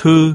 特